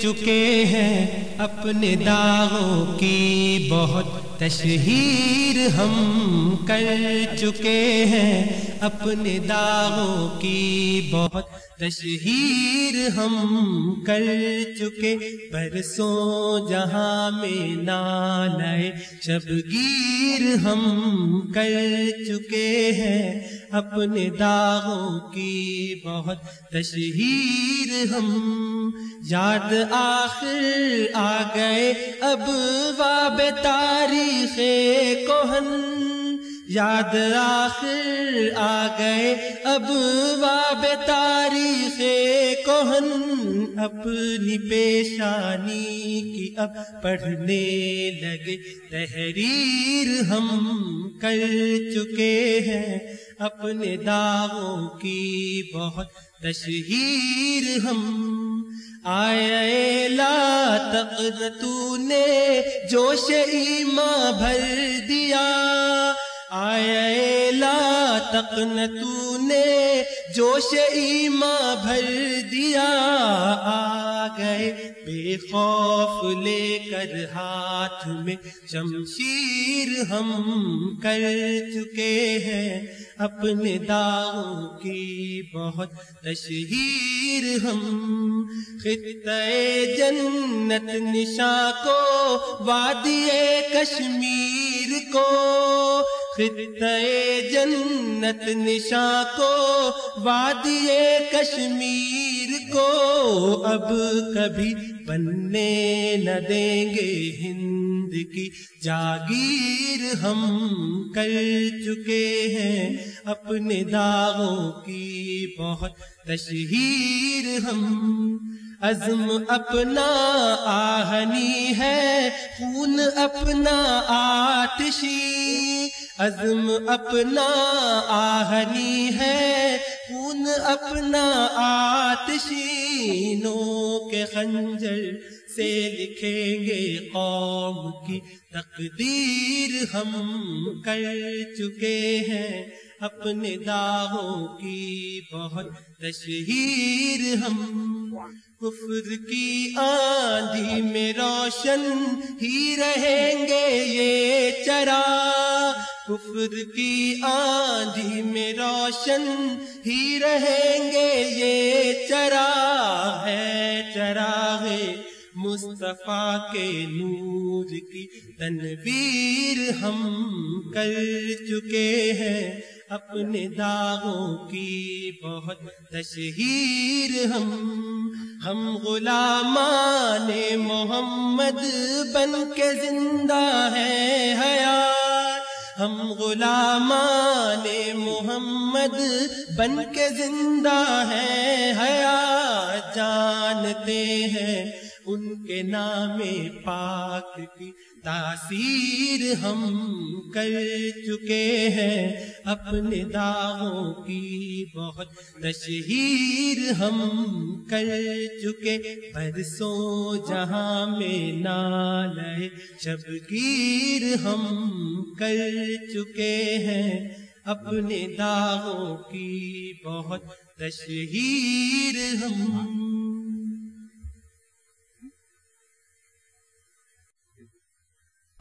چکے ہیں اپنے داغوں کی بہت تشہیر ہم کر چکے ہیں اپنے داغوں کی بہت تشہیر ہم کر چکے برسوں جہاں میں نالے شبگیر ہم کر چکے ہیں اپنے داغوں کی بہت تشہیر ہم۔ یاد آخر آ گئے اب واب تاریخ کوہن یاد آخر آ گئے اب واب تاریخ کوہن اپنی پیشانی کی اب پڑھنے لگے۔ تحریر ہم کر چکے ہیں۔ اپنے داغوں کی بہت تشہیر ہم۔ آئے لا تقر، تو نے جوش ایماں بھر دیا۔ آئے لا تقن تو نے جوش ایماں بھر دیا، آ گئے بے خوف لے کر ہاتھ میں شمشیر ہم کر چکے ہیں۔ اپنے داغوں کی بہت تشہیر ہم۔ خطے جنت نشا کو، وادی کشمیر کو خطے جنت نشا کو، وادی کشمیر کو اب کبھی بننے نہ دیں گے ہند کی جاگیر۔ ہم کر چکے ہیں اپنے داغوں کی بہت تشہیر۔ ہم عزم اپنا آہنی ہے، خون اپنا آتشی۔ عزم اپنا آہنی ہے، خون اپنا آتشی نو کے خنجر سے لکھیں گے قوم کی تقدیر ہم کر چکے ہیں۔ اپنے داغوں کی بہت تشہیر ہم۔ کفر کی آندھی میں روشن ہی رہیں گے یہ چرا۔ کفر کی آندھی میں روشن ہی رہیں گے، یہ چرا ہے، چراغ مصطفیٰ کے نور کی تنویر ہم کر چکے ہیں۔ اپنے داغوں کی بہت تشہیر ہم ہم غلامان محمد بن کے زندہ ہے حیات ہم غلامان محمد بن کے زندہ ہے حیات جانتے ہیں۔ ان کے نام پاک کی تاثیر ہم کر چکے ہیں۔ اپنے داغوں کی بہت تشہیر ہم کر چکے۔ برسوں جہاں میں نال شبگیر ہم کر چکے ہیں اپنے داغوں کی بہت تشہیر ہم۔